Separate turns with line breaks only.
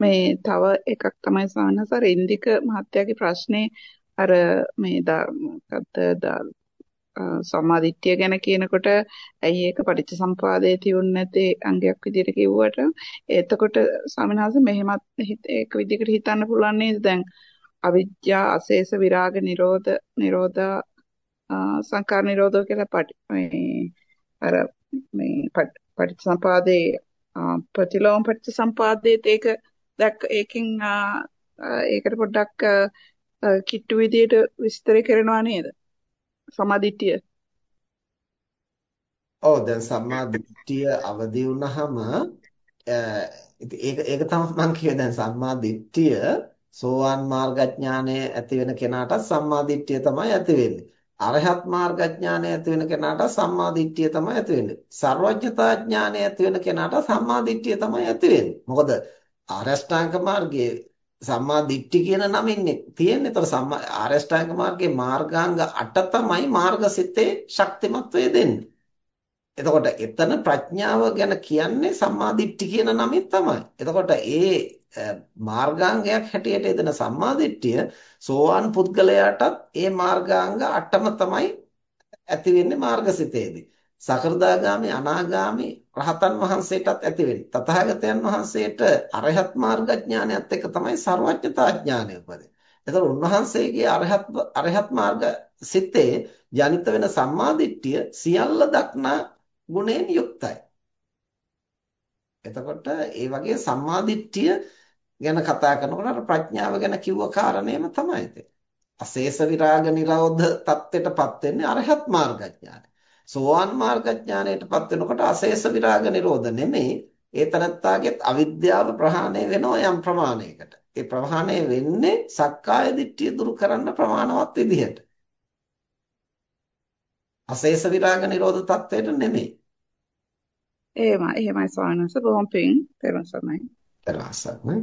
මේ තව එකක් තමයි සානස අර ඉන්දික මහත්තයාගේ ප්‍රශ්නේ අර මේ මොකද්ද සම්මාදිට්ඨිය ගැන කියනකොට ඇයි ඒක පටිච්චසම්පාදයේ තියුන්නේ නැති අංගයක් විදිහට කිව්වට? එතකොට ස්වාමිනාස මෙහෙමත් ඒක විදිහකට හිතන්න පුළුවන් නේද? දැන් අවිජ්ජා අශේෂ විරාග නිරෝධ නිරෝධා සංකාර නිරෝධෝ කියලා මේ අර මේ පටිච්චසම්පාදේ ප්‍රතිලෝම පටිච්චසම්පාදයේත් ඒක දැක් ඒකෙන් ඒකට පොඩ්ඩක් කිට්ටු විදියට විස්තර කරනවා නේද? සමාධිට්ඨිය.
ඔව් දැන් සම්මා දිට්ඨිය අවදි වුණාම ඒක ඒක තමයි මම කියේ දැන් සම්මා දිට්ඨිය සෝවාන් මාර්ගඥානය ඇති වෙන කෙනාට සම්මා දිට්ඨිය තමයි ඇති වෙන්නේ. අරහත් මාර්ගඥානය ඇති වෙන කෙනාට සම්මා දිට්ඨිය තමයි ඇති වෙන්නේ. සර්වඥතා ඥානය ඇති වෙන කෙනාට සම්මා දිට්ඨිය තමයි ඇති වෙන්නේ. මොකද ආරෂ්ඨාංග මාර්ගයේ සම්මා දිට්ඨි කියන නමින් තියෙන්නේ. ඒතර සම්මා ආරෂ්ඨාංග මාර්ගයේ මාර්ගාංග 8 තමයි මාර්ගසිතේ ශක්තිමත් වේ දෙන්නේ. එතකොට එතන ප්‍රඥාව ගැන කියන්නේ සම්මා දිට්ඨි කියන නමින් තමයි. එතකොට ඒ මාර්ගාංගයක් හැටියට එදෙන සම්මා දිට්ඨිය සෝවාන් පුද්ගලයාටත් ඒ මාර්ගාංග 8ම තමයි ඇති වෙන්නේ මාර්ගසිතේදී. සකෘදාගාමි අනාගාමි රහතන් වහන්සේටත් ඇති වෙන්නේ. තථාගතයන් වහන්සේට අරහත් මාර්ග ඥානයත් එක්ක තමයි ਸਰවඥතා ඥානය උපදින්නේ. එතකොට උන්වහන්සේගේ අරහත් අරහත් මාර්ග සිතේ ජනිත වෙන සම්මාදිට්ඨිය සියල්ල දක්නා ගුණයෙන් යුක්තයි. එතකොට ඒ වගේ සම්මාදිට්ඨිය ගැන කතා කරනකොට අර ප්‍රඥාව ගැන කිව්ව කාරණේම තමයි තියෙන්නේ. අශේෂ විරාග නිරෝධ தත්ත්වයටපත් වෙන්නේ අරහත් මාර්ගඥානය. සෝවාන් මාර්ගඥානයටපත් වෙනකොට අශේෂ විරාග නිරෝධ නෙමෙයි ඒ තනත්තාගෙත් අවිද්‍යාව ප්‍රහාණය වෙනවා යම් ප්‍රමාණයකට. ඒ ප්‍රහාණය වෙන්නේ සක්කාය දිට්ඨිය දුරු කරන්න ප්‍රමාණවත් විදිහට. අශේෂ විරාග නිරෝධ තත්වයට නෙමෙයි.
එහෙමයි එහෙමයි ස්වාමීන් වහන්සේ බොහොම පිං පෙරසමයි.
පෙරසමයි.